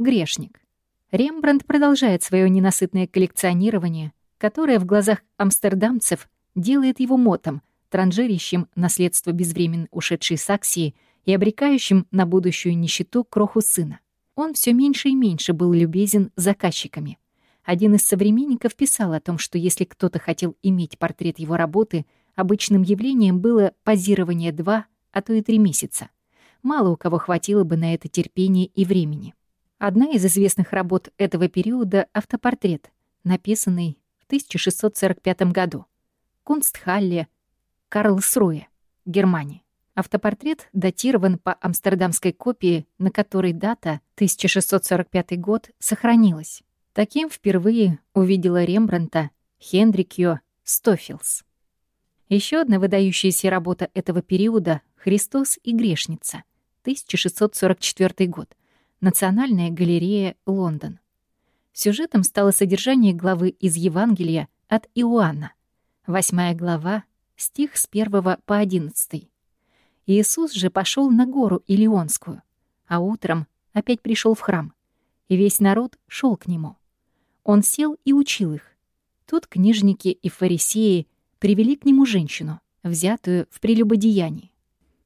грешник. Рембрандт продолжает свое ненасытное коллекционирование, которое в глазах амстердамцев делает его мотом, транжирящим наследство безвременно ушедшей Саксии и обрекающим на будущую нищету кроху сына. Он все меньше и меньше был любезен заказчиками. Один из современников писал о том, что если кто-то хотел иметь портрет его работы, обычным явлением было позирование два, а то и три месяца. Мало у кого хватило бы на это терпения и времени. Одна из известных работ этого периода — автопортрет, написанный в 1645 году. Кунстхалле, Карлсруе, Германия. Автопортрет датирован по амстердамской копии, на которой дата 1645 год сохранилась. Таким впервые увидела Рембранта Хендрикьо Стофилс. Еще одна выдающаяся работа этого периода «Христос и грешница», 1644 год. Национальная галерея, Лондон. Сюжетом стало содержание главы из Евангелия от Иоанна. Восьмая глава, стих с 1 по 11. Иисус же пошел на гору Илионскую, а утром опять пришел в храм, и весь народ шел к нему. Он сел и учил их. Тут книжники и фарисеи привели к нему женщину, взятую в прелюбодеянии.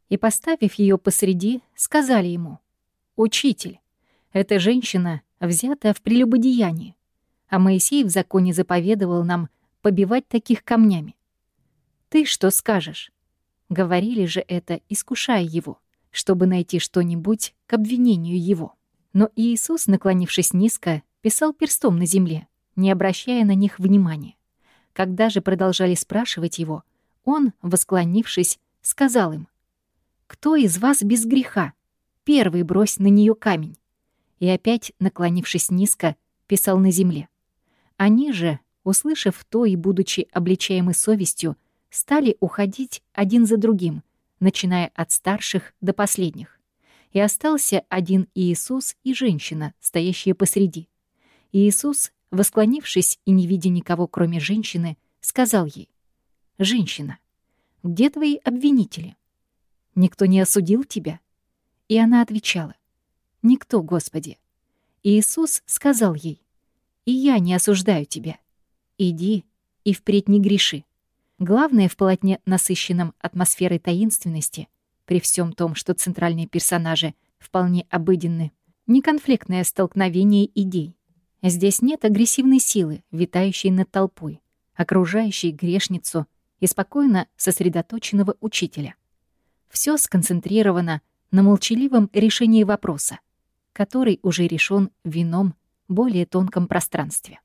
И, поставив ее посреди, сказали ему, «Учитель, эта женщина взята в прелюбодеянии, а Моисей в законе заповедовал нам побивать таких камнями. Ты что скажешь?» Говорили же это, искушая его, чтобы найти что-нибудь к обвинению его. Но Иисус, наклонившись низко, писал перстом на земле, не обращая на них внимания. Когда же продолжали спрашивать его, он, восклонившись, сказал им, «Кто из вас без греха? Первый брось на нее камень». И опять, наклонившись низко, писал на земле. Они же, услышав то и будучи обличаемы совестью, стали уходить один за другим, начиная от старших до последних. И остался один Иисус и женщина, стоящие посреди. Иисус Восклонившись и не видя никого, кроме женщины, сказал ей, «Женщина, где твои обвинители? Никто не осудил тебя?» И она отвечала, «Никто, Господи». Иисус сказал ей, «И я не осуждаю тебя. Иди и впредь не греши». Главное в полотне, насыщенном атмосферой таинственности, при всем том, что центральные персонажи вполне обыденны, не конфликтное столкновение идей, Здесь нет агрессивной силы, витающей над толпой, окружающей грешницу и спокойно сосредоточенного учителя. Все сконцентрировано на молчаливом решении вопроса, который уже решен в более тонком пространстве.